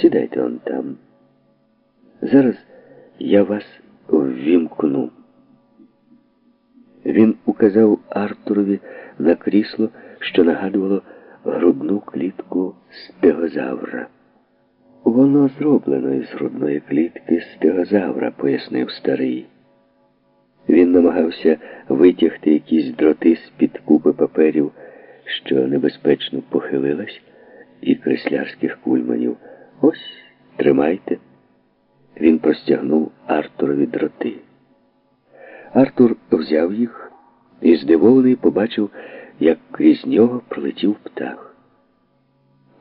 Сідайте он там. Зараз я вас ввімкну. Він указав Артурові на крісло, що нагадувало грудну клітку стегозавра. Воно зроблено із грудної клітки стегозавра, пояснив старий. Він намагався витягти якісь дроти з-під купи паперів, що небезпечно похилилась, і креслярських кульманів. Ось, тримайте. Він простягнув Артурові дроти. Артур взяв їх і здивований побачив, як крізь нього пролетів птах.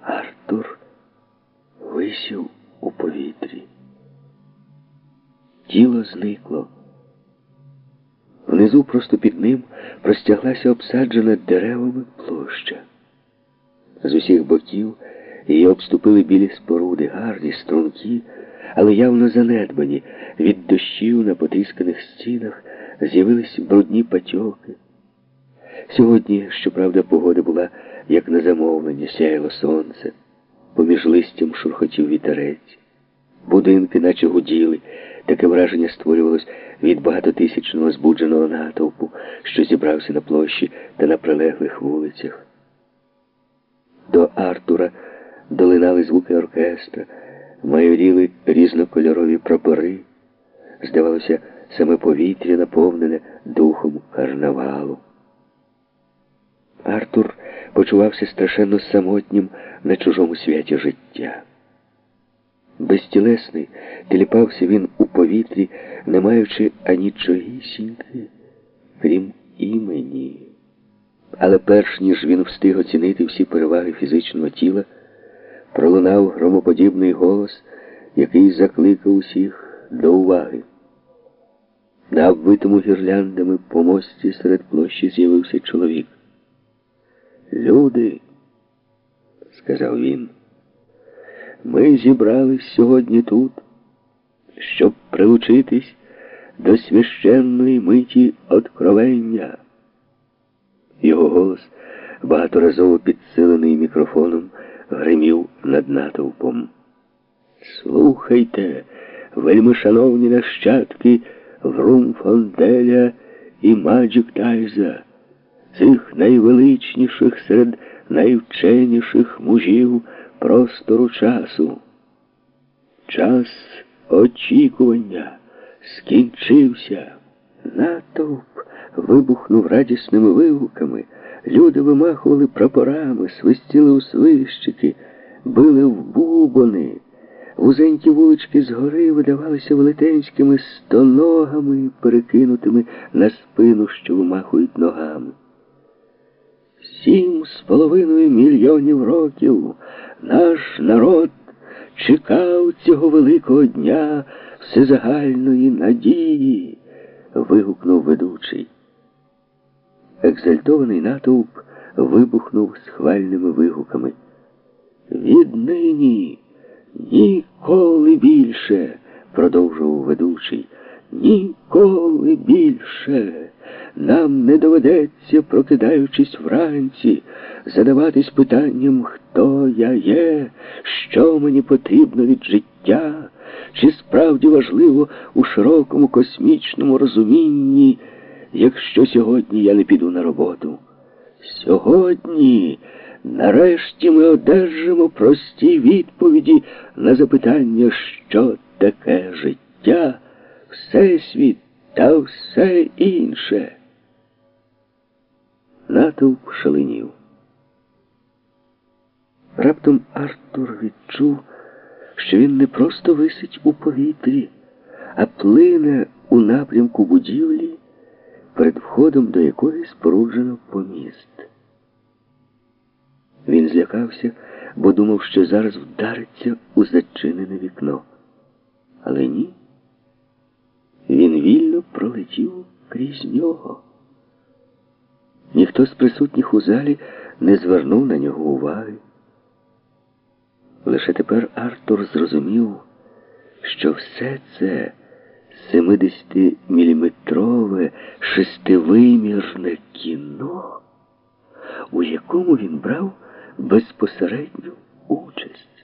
Артур висів у повітрі. Тіло зникло. Внизу просто під ним простяглася обсаджена деревами площа. З усіх боків її обступили білі споруди, гарні, стрункі, але явно занедбані. Від дощів на потисканих стінах з'явились брудні патьоки. Сьогодні, щоправда, погода була, як на замовлення, сяяло сонце, поміж листям шурхотів вітерець. Будинки наче гуділи, таке враження створювалось від багатотисячного збудженого натовпу, що зібрався на площі та на прилеглих вулицях. До Артура долинали звуки оркестра, майоріли різнокольорові прапори. Здавалося, саме повітря наповнене духом карнавалу. Артур почувався страшенно самотнім на чужому святі життя. Безтілесний, теліпався він у повітрі, не маючи анічогісіньки, крім імені. Але перш ніж він встиг оцінити всі переваги фізичного тіла, пролунав громоподібний голос, який закликав усіх до уваги. На оббитому гірляндами помості серед площі з'явився чоловік. Люди, сказав він, ми зібрались сьогодні тут, щоб прилучитись до священної миті откровення. Його голос, багаторазово підсилений мікрофоном, гримів над натовпом. Слухайте, вельми шановні нащадки Врумфонделя і Маджик Тайза, цих найвеличніших серед найвченіших мужів простору часу. Час очікування скінчився. Натовп вибухнув радісними вигуками. Люди вимахували прапорами, свистіли у свищики, били в бубони. Вузенькі вулички згори видавалися велетенськими стоногами, перекинутими на спину, що вимахують ногами. Сім з половиною мільйонів років наш народ чекав цього великого дня всезагальної надії, вигукнув ведучий. Екзальтований натовп вибухнув схвальними вигуками. Віднині ніколи більше, продовжував ведучий, ніколи більше. Нам не доведеться, прокидаючись вранці, задаватись питанням, хто я є, що мені потрібно від життя, чи справді важливо у широкому космічному розумінні, якщо сьогодні я не піду на роботу. Сьогодні, нарешті, ми одержимо прості відповіді на запитання, що таке життя, всесвіт та все інше. Натовп шаленів. Раптом Артур відчув, що він не просто висить у повітрі, а плине у напрямку будівлі, перед входом до якої споруджено поміст. Він злякався, бо думав, що зараз вдариться у зачинене вікно. Але ні. Він вільно пролетів крізь нього. Ніхто з присутніх у залі не звернув на нього уваги. Лише тепер Артур зрозумів, що все це 70-міліметрове шестивимірне кіно, у якому він брав безпосередню участь.